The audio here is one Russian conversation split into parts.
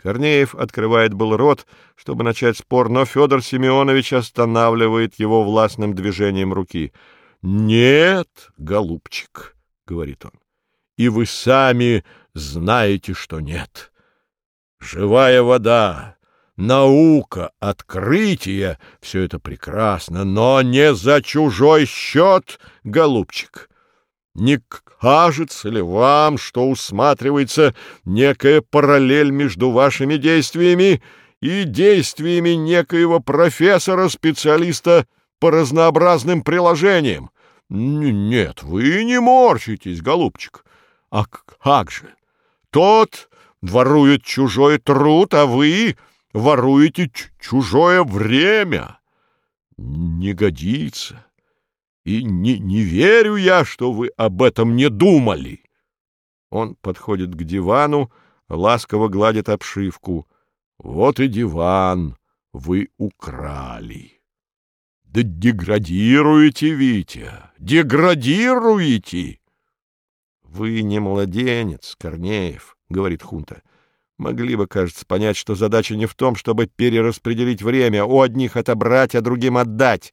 Корнеев открывает был рот, чтобы начать спор, но Федор Семенович останавливает его властным движением руки. «Нет, голубчик», — говорит он, — «и вы сами знаете, что нет. Живая вода, наука, открытие — все это прекрасно, но не за чужой счет, голубчик». Не кажется ли вам, что усматривается некая параллель между вашими действиями и действиями некоего профессора-специалиста по разнообразным приложениям? Нет, вы не морщитесь, голубчик. А как же? Тот ворует чужой труд, а вы воруете чужое время. Не годится. И не, не верю я, что вы об этом не думали. Он подходит к дивану, ласково гладит обшивку. Вот и диван вы украли. Да деградируете, Витя, деградируете. Вы не младенец, Корнеев, говорит Хунта. Могли бы, кажется, понять, что задача не в том, чтобы перераспределить время, у одних отобрать, а другим отдать.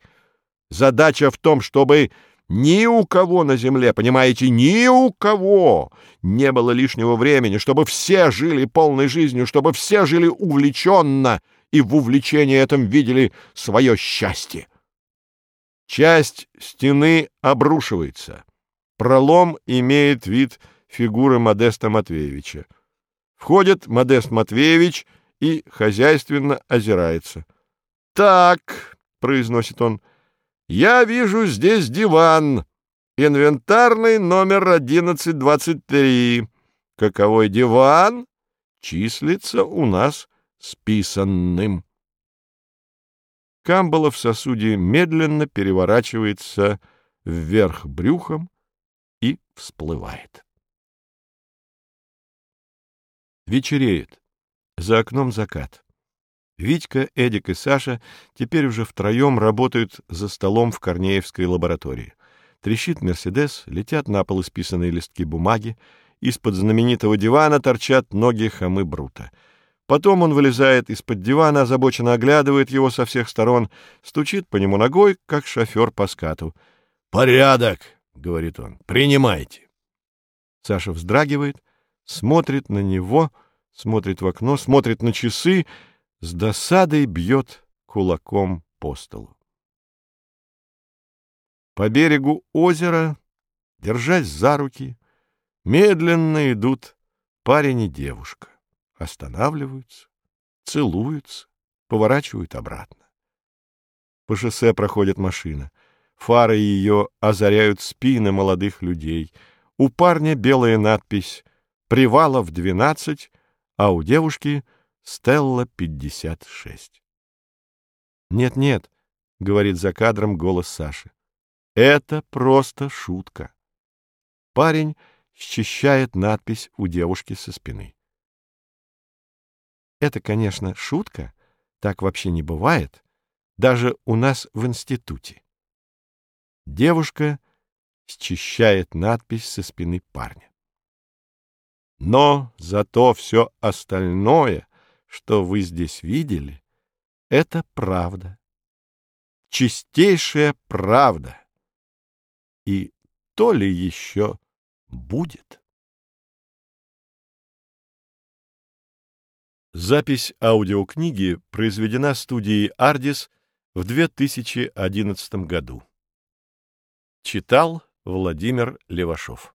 Задача в том, чтобы ни у кого на земле, понимаете, ни у кого не было лишнего времени, чтобы все жили полной жизнью, чтобы все жили увлеченно и в увлечении этом видели свое счастье. Часть стены обрушивается. Пролом имеет вид фигуры Модеста Матвеевича. Входит Модест Матвеевич и хозяйственно озирается. «Так», — произносит он, — я вижу здесь диван. Инвентарный номер 1123. Каковой диван числится у нас списанным. Камбала в сосуде медленно переворачивается вверх брюхом и всплывает. Вечереет. За окном закат. Витька, Эдик и Саша теперь уже втроем работают за столом в Корнеевской лаборатории. Трещит «Мерседес», летят на пол исписанные листки бумаги, из-под знаменитого дивана торчат ноги хамы Брута. Потом он вылезает из-под дивана, озабоченно оглядывает его со всех сторон, стучит по нему ногой, как шофер по скату. «Порядок!» — говорит он. «Принимайте!» Саша вздрагивает, смотрит на него, смотрит в окно, смотрит на часы — с досадой бьет кулаком по столу. По берегу озера, держась за руки, медленно идут парень и девушка. Останавливаются, целуются, поворачивают обратно. По шоссе проходит машина. Фары ее озаряют спины молодых людей. У парня белая надпись «Привалов 12», а у девушки — Стелла 56. «Нет-нет», — говорит за кадром голос Саши. «Это просто шутка». Парень счищает надпись у девушки со спины. Это, конечно, шутка, так вообще не бывает, даже у нас в институте. Девушка счищает надпись со спины парня. Но зато все остальное что вы здесь видели, это правда. Чистейшая правда. И то ли еще будет. Запись аудиокниги произведена студией «Ардис» в 2011 году. Читал Владимир Левашов